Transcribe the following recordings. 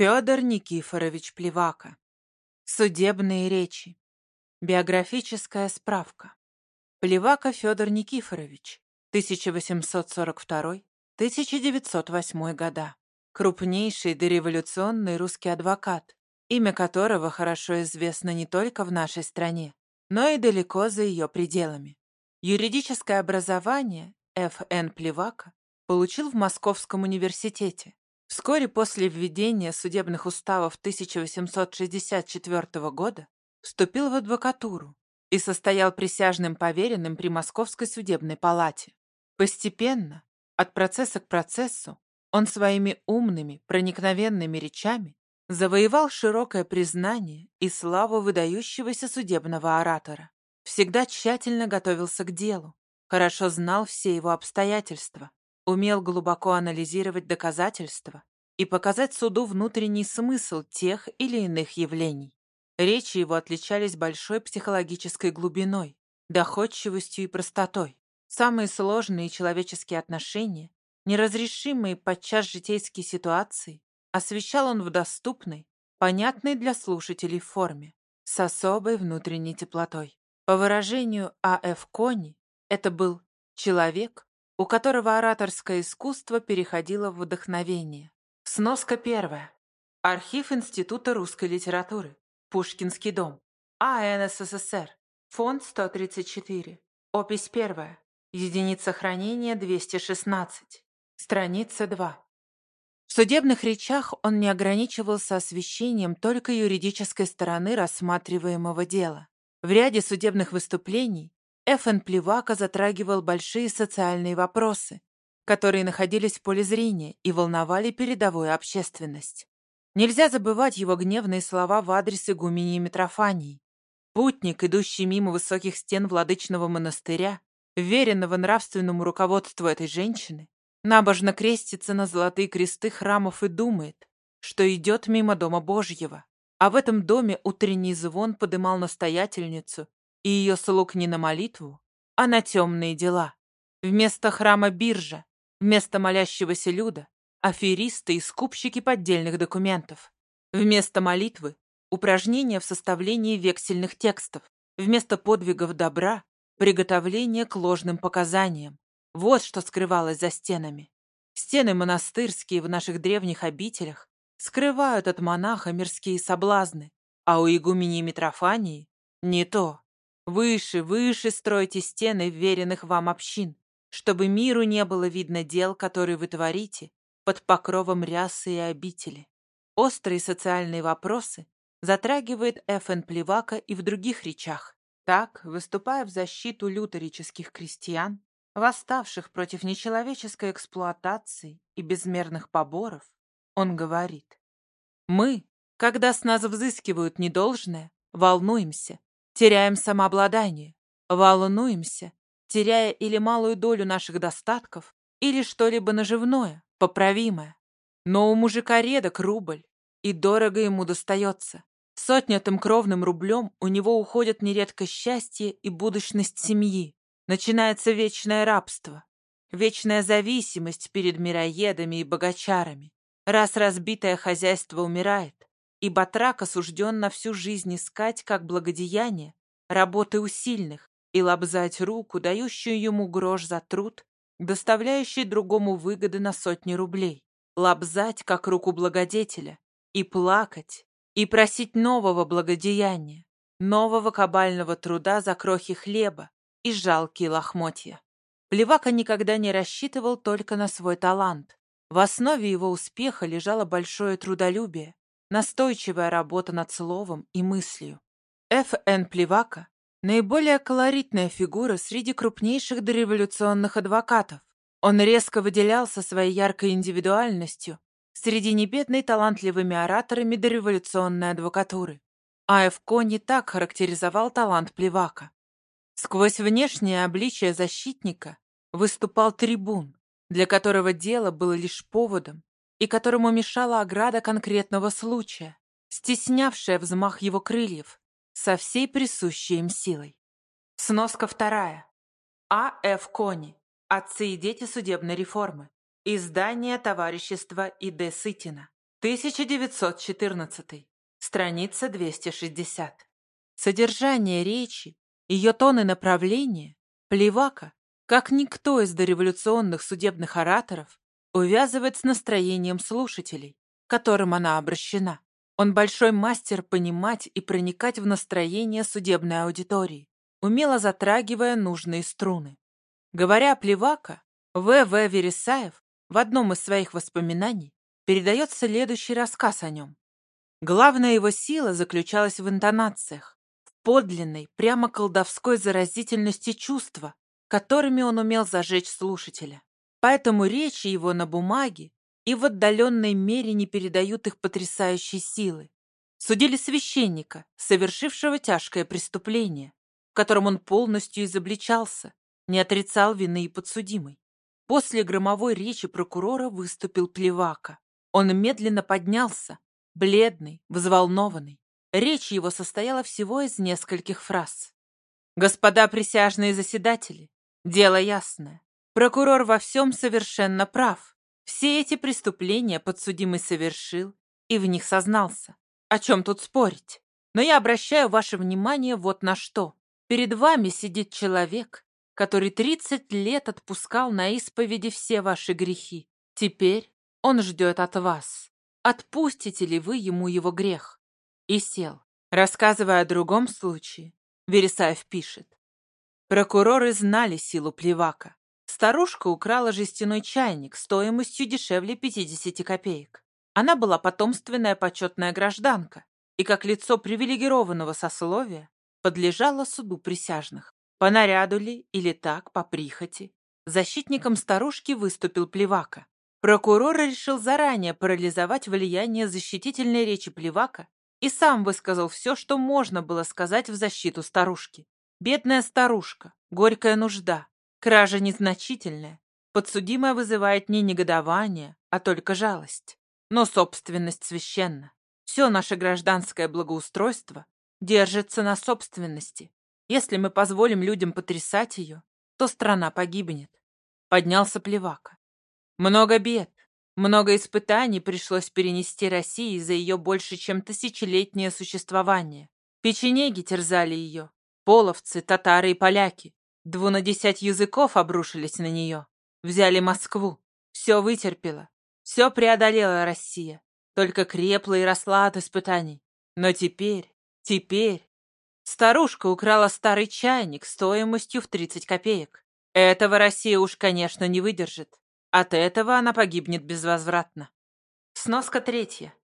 Федор Никифорович Плевака. Судебные речи. Биографическая справка. Плевака Федор Никифорович, 1842-1908 года. Крупнейший дореволюционный русский адвокат, имя которого хорошо известно не только в нашей стране, но и далеко за ее пределами. Юридическое образование Ф.Н. Плевака получил в Московском университете, Вскоре после введения судебных уставов 1864 года вступил в адвокатуру и состоял присяжным поверенным при Московской судебной палате. Постепенно, от процесса к процессу, он своими умными, проникновенными речами завоевал широкое признание и славу выдающегося судебного оратора. Всегда тщательно готовился к делу, хорошо знал все его обстоятельства, умел глубоко анализировать доказательства и показать суду внутренний смысл тех или иных явлений. Речи его отличались большой психологической глубиной, доходчивостью и простотой. Самые сложные человеческие отношения, неразрешимые подчас житейские ситуации, освещал он в доступной, понятной для слушателей форме, с особой внутренней теплотой. По выражению А.Ф. Кони, это был человек, у которого ораторское искусство переходило в вдохновение. Сноска первая. Архив Института русской литературы. Пушкинский дом. АН СССР. Фонд 134. Опись первая. Единица хранения 216. Страница 2. В судебных речах он не ограничивался освещением только юридической стороны рассматриваемого дела. В ряде судебных выступлений Ф.Н. Плевака затрагивал большие социальные вопросы, которые находились в поле зрения и волновали передовую общественность. Нельзя забывать его гневные слова в адрес игумении Митрофании. Путник, идущий мимо высоких стен владычного монастыря, веренного нравственному руководству этой женщины, набожно крестится на золотые кресты храмов и думает, что идет мимо Дома Божьего. А в этом доме утренний звон подымал настоятельницу и ее слуг не на молитву, а на темные дела. Вместо храма биржа, вместо молящегося люда — аферисты и скупщики поддельных документов. Вместо молитвы — упражнения в составлении вексельных текстов. Вместо подвигов добра — приготовление к ложным показаниям. Вот что скрывалось за стенами. Стены монастырские в наших древних обителях скрывают от монаха мирские соблазны, а у игумени Митрофании не то. Выше, выше стройте стены веренных вам общин, чтобы миру не было видно дел, которые вы творите под покровом рясы и обители. Острые социальные вопросы затрагивает Ф.Н. Плевака и в других речах. Так, выступая в защиту лютерических крестьян, восставших против нечеловеческой эксплуатации и безмерных поборов, он говорит, «Мы, когда с нас взыскивают недолжное, волнуемся, теряем самообладание, волнуемся, теряя или малую долю наших достатков, или что-либо наживное, поправимое. Но у мужика редок рубль, и дорого ему достается. Сотнятым кровным рублем у него уходят нередко счастье и будущность семьи. Начинается вечное рабство, вечная зависимость перед мироедами и богачарами. Раз разбитое хозяйство умирает, и батрак осужден на всю жизнь искать, как благодеяние, работы усильных и лобзать руку, дающую ему грош за труд, доставляющий другому выгоды на сотни рублей, лобзать, как руку благодетеля, и плакать, и просить нового благодеяния, нового кабального труда за крохи хлеба и жалкие лохмотья. Плевака никогда не рассчитывал только на свой талант. В основе его успеха лежало большое трудолюбие, Настойчивая работа над словом и мыслью. Ф. Н. Плевака – наиболее колоритная фигура среди крупнейших дореволюционных адвокатов. Он резко выделялся своей яркой индивидуальностью среди небедной талантливыми ораторами дореволюционной адвокатуры. А.Ф. Кони так характеризовал талант Плевака. Сквозь внешнее обличие защитника выступал трибун, для которого дело было лишь поводом, и которому мешала ограда конкретного случая, стеснявшая взмах его крыльев со всей присущей им силой. Сноска вторая. А. Ф. Кони. Отцы и дети судебной реформы. Издание товарищества И.Д. Сытина. 1914. Страница 260. Содержание речи, ее тон и направление, Плевака, как никто из дореволюционных судебных ораторов, увязывает с настроением слушателей, которым она обращена. Он большой мастер понимать и проникать в настроение судебной аудитории, умело затрагивая нужные струны. Говоря о Плевака, В.В. Вересаев в одном из своих воспоминаний передает следующий рассказ о нем. Главная его сила заключалась в интонациях, в подлинной, прямо колдовской заразительности чувства, которыми он умел зажечь слушателя. Поэтому речи его на бумаге и в отдаленной мере не передают их потрясающей силы. Судили священника, совершившего тяжкое преступление, в котором он полностью изобличался, не отрицал вины и подсудимой. После громовой речи прокурора выступил Плевака. Он медленно поднялся, бледный, взволнованный. Речь его состояла всего из нескольких фраз. «Господа присяжные заседатели, дело ясное. Прокурор во всем совершенно прав. Все эти преступления подсудимый совершил и в них сознался. О чем тут спорить? Но я обращаю ваше внимание вот на что. Перед вами сидит человек, который 30 лет отпускал на исповеди все ваши грехи. Теперь он ждет от вас. Отпустите ли вы ему его грех? И сел. Рассказывая о другом случае, Вересаев пишет. Прокуроры знали силу плевака. Старушка украла жестяной чайник стоимостью дешевле 50 копеек. Она была потомственная почетная гражданка и, как лицо привилегированного сословия, подлежала суду присяжных. По наряду ли или так, по прихоти. Защитником старушки выступил Плевака. Прокурор решил заранее парализовать влияние защитительной речи Плевака и сам высказал все, что можно было сказать в защиту старушки. Бедная старушка, горькая нужда, Кража незначительная. Подсудимая вызывает не негодование, а только жалость. Но собственность священна. Все наше гражданское благоустройство держится на собственности. Если мы позволим людям потрясать ее, то страна погибнет. Поднялся Плевака. Много бед, много испытаний пришлось перенести России за ее больше, чем тысячелетнее существование. Печенеги терзали ее, половцы, татары и поляки. Двунадесять языков обрушились на нее. Взяли Москву. Все вытерпела. Все преодолела Россия. Только крепла и росла от испытаний. Но теперь, теперь... Старушка украла старый чайник стоимостью в 30 копеек. Этого Россия уж, конечно, не выдержит. От этого она погибнет безвозвратно. Сноска третья.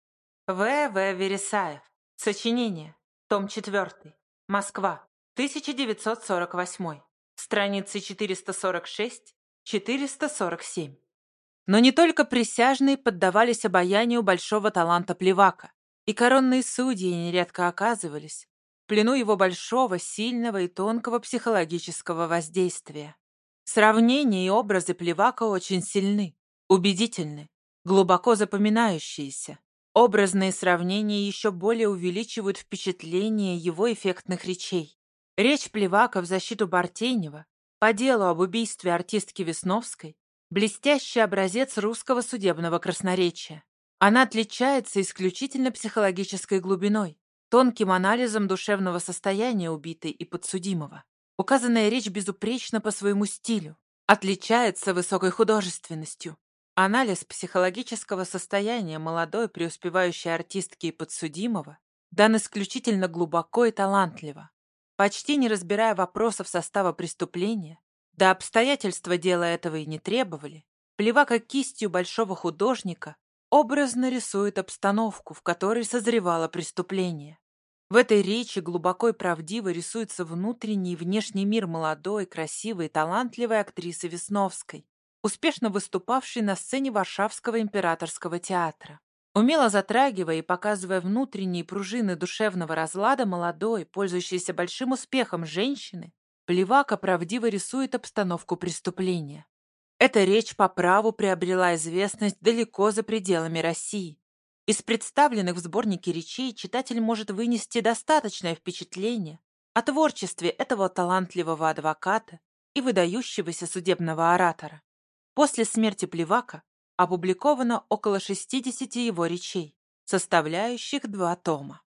В. В. Вересаев. Сочинение. Том 4. Москва. 1948 страницы 446-447. Но не только присяжные поддавались обаянию большого таланта Плевака, и коронные судьи нередко оказывались в плену его большого, сильного и тонкого психологического воздействия. Сравнения и образы Плевака очень сильны, убедительны, глубоко запоминающиеся. Образные сравнения еще более увеличивают впечатление его эффектных речей. Речь Плевака в защиту Бартенева по делу об убийстве артистки Весновской – блестящий образец русского судебного красноречия. Она отличается исключительно психологической глубиной, тонким анализом душевного состояния убитой и подсудимого. Указанная речь безупречна по своему стилю, отличается высокой художественностью. Анализ психологического состояния молодой преуспевающей артистки и подсудимого дан исключительно глубоко и талантливо. Почти не разбирая вопросов состава преступления, да обстоятельства дела этого и не требовали, Плевака кистью большого художника образно рисует обстановку, в которой созревало преступление. В этой речи глубоко и правдиво рисуется внутренний и внешний мир молодой, красивой и талантливой актрисы Весновской, успешно выступавшей на сцене Варшавского императорского театра. Умело затрагивая и показывая внутренние пружины душевного разлада молодой, пользующейся большим успехом женщины, Плевака правдиво рисует обстановку преступления. Эта речь по праву приобрела известность далеко за пределами России. Из представленных в сборнике речей читатель может вынести достаточное впечатление о творчестве этого талантливого адвоката и выдающегося судебного оратора. После смерти Плевака опубликовано около 60 его речей, составляющих два тома.